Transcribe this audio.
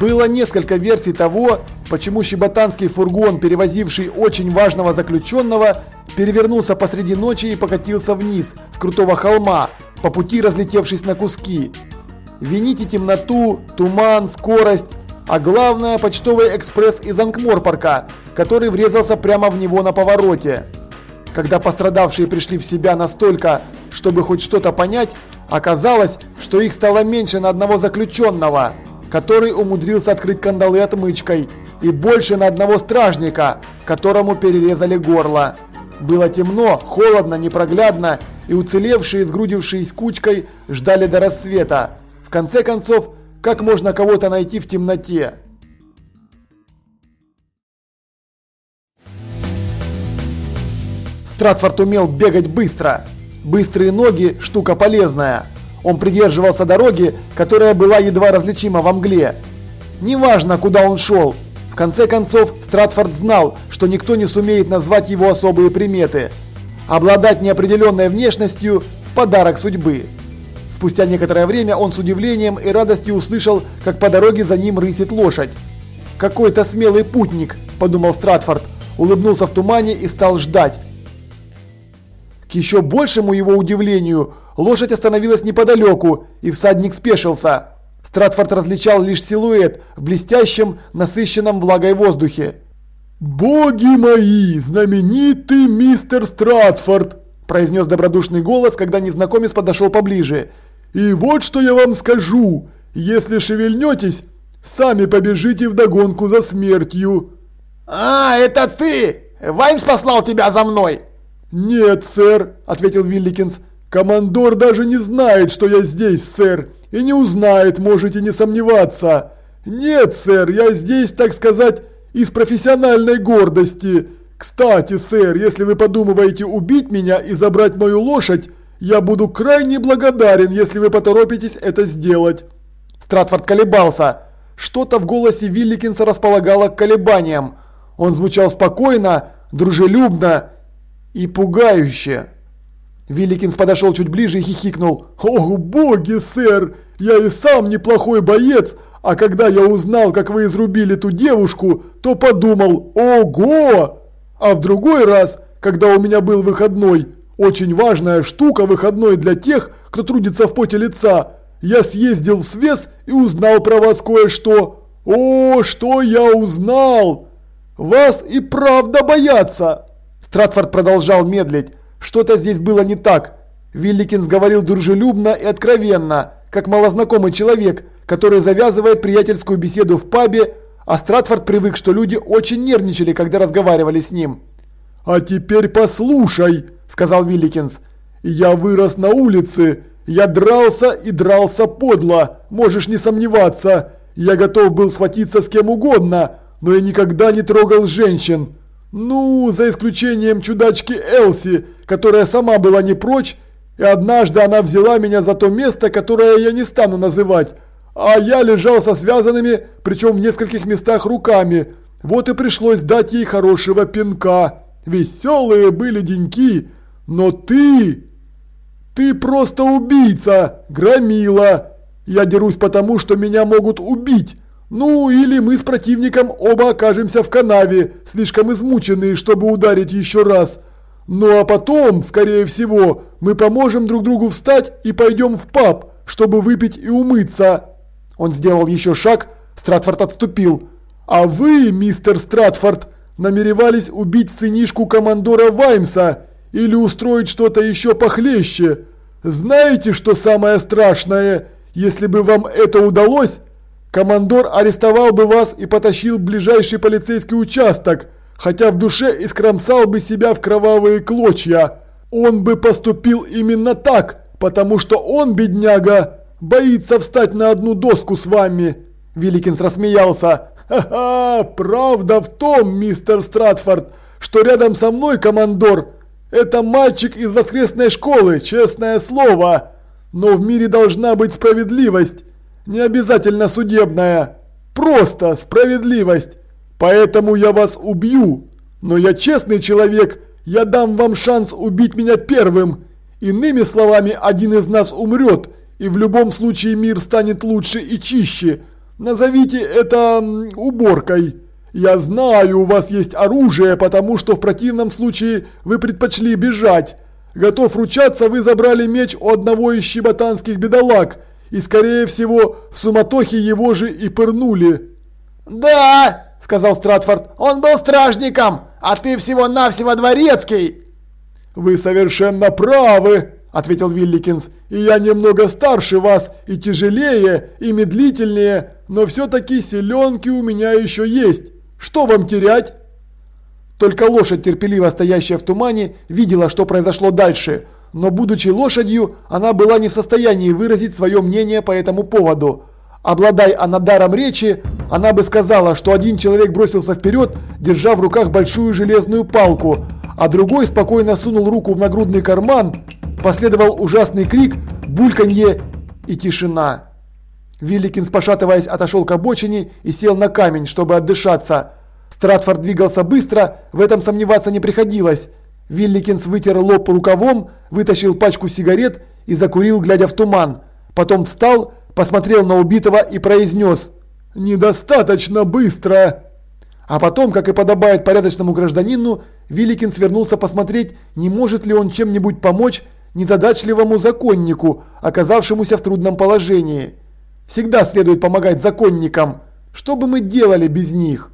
Было несколько версий того, почему щеботанский фургон, перевозивший очень важного заключенного, перевернулся посреди ночи и покатился вниз с крутого холма, по пути разлетевшись на куски. Вините темноту, туман, скорость, а главное почтовый экспресс из Анкморпорка, который врезался прямо в него на повороте. Когда пострадавшие пришли в себя настолько, чтобы хоть что-то понять, оказалось, что их стало меньше на одного заключенного, который умудрился открыть кандалы отмычкой, и больше на одного стражника, которому перерезали горло. Было темно, холодно, непроглядно, и уцелевшие, сгрудившись кучкой, ждали до рассвета. В конце концов, как можно кого-то найти в темноте? Стратфорд умел бегать быстро. Быстрые ноги – штука полезная. Он придерживался дороги, которая была едва различима во мгле. Неважно, куда он шел. В конце концов, Стратфорд знал, что никто не сумеет назвать его особые приметы. Обладать неопределенной внешностью – подарок судьбы. Спустя некоторое время он с удивлением и радостью услышал, как по дороге за ним рысит лошадь. «Какой-то смелый путник», – подумал Стратфорд, улыбнулся в тумане и стал ждать. К еще большему его удивлению, лошадь остановилась неподалеку, и всадник спешился. Стратфорд различал лишь силуэт в блестящем, насыщенном влагой воздухе. «Боги мои, знаменитый мистер Стратфорд!» произнес добродушный голос, когда незнакомец подошел поближе. «И вот что я вам скажу. Если шевельнетесь, сами побежите вдогонку за смертью». «А, это ты! Ваймс послал тебя за мной!» «Нет, сэр», – ответил Вилликинс. «Командор даже не знает, что я здесь, сэр. И не узнает, можете не сомневаться. Нет, сэр, я здесь, так сказать, из профессиональной гордости. Кстати, сэр, если вы подумываете убить меня и забрать мою лошадь, я буду крайне благодарен, если вы поторопитесь это сделать. Стратфорд колебался. Что-то в голосе Вилликинса располагало к колебаниям. Он звучал спокойно, дружелюбно и пугающе. Вилликинс подошел чуть ближе и хихикнул. «Ох, боги, сэр! Я и сам неплохой боец, а когда я узнал, как вы изрубили ту девушку, то подумал, ого! А в другой раз, когда у меня был выходной, очень важная штука выходной для тех, кто трудится в поте лица, я съездил в свес и узнал про вас кое-что. О, что я узнал! Вас и правда боятся!» Стратфорд продолжал медлить. Что-то здесь было не так. Вилликинс говорил дружелюбно и откровенно, как малознакомый человек, который завязывает приятельскую беседу в пабе а Стратфорд привык, что люди очень нервничали, когда разговаривали с ним. «А теперь послушай», – сказал Вилликинс. «Я вырос на улице. Я дрался и дрался подло, можешь не сомневаться. Я готов был схватиться с кем угодно, но я никогда не трогал женщин. Ну, за исключением чудачки Элси, которая сама была не прочь, и однажды она взяла меня за то место, которое я не стану называть, а я лежал со связанными, причем в нескольких местах руками. Вот и пришлось дать ей хорошего пинка. Веселые были деньки. Но ты... Ты просто убийца, громила. Я дерусь потому, что меня могут убить. Ну, или мы с противником оба окажемся в канаве, слишком измученные, чтобы ударить еще раз. Ну а потом, скорее всего, мы поможем друг другу встать и пойдем в паб, чтобы выпить и умыться. Он сделал еще шаг, Стратфорд отступил. «А вы, мистер Стратфорд, намеревались убить сынишку командора Ваймса или устроить что-то еще похлеще? Знаете, что самое страшное? Если бы вам это удалось, командор арестовал бы вас и потащил в ближайший полицейский участок, хотя в душе искромсал бы себя в кровавые клочья. Он бы поступил именно так, потому что он, бедняга, боится встать на одну доску с вами!» Великинс рассмеялся. «Ха-ха! Правда в том, мистер Стратфорд, что рядом со мной командор – это мальчик из воскресной школы, честное слово. Но в мире должна быть справедливость, не обязательно судебная, просто справедливость. Поэтому я вас убью. Но я честный человек, я дам вам шанс убить меня первым. Иными словами, один из нас умрет – и в любом случае мир станет лучше и чище. Назовите это уборкой. Я знаю, у вас есть оружие, потому что в противном случае вы предпочли бежать. Готов ручаться, вы забрали меч у одного из щеботанских бедолаг, и, скорее всего, в суматохе его же и пырнули». «Да!» – сказал Стратфорд. «Он был стражником, а ты всего-навсего дворецкий!» «Вы совершенно правы!» – ответил Вилликинс. «И я немного старше вас, и тяжелее, и медлительнее, но все-таки селенки у меня еще есть. Что вам терять?» Только лошадь, терпеливо стоящая в тумане, видела, что произошло дальше. Но будучи лошадью, она была не в состоянии выразить свое мнение по этому поводу. Обладай она даром речи, она бы сказала, что один человек бросился вперед, держа в руках большую железную палку, а другой спокойно сунул руку в нагрудный карман. Последовал ужасный крик, бульканье и тишина. Вилликинс, пошатываясь, отошел к обочине и сел на камень, чтобы отдышаться. Стратфорд двигался быстро, в этом сомневаться не приходилось. Вилликинс вытер лоб рукавом, вытащил пачку сигарет и закурил, глядя в туман. Потом встал, посмотрел на убитого и произнес «Недостаточно быстро!». А потом, как и подобает порядочному гражданину, Вилликинс вернулся посмотреть, не может ли он чем-нибудь помочь незадачливому законнику, оказавшемуся в трудном положении. Всегда следует помогать законникам. Что бы мы делали без них?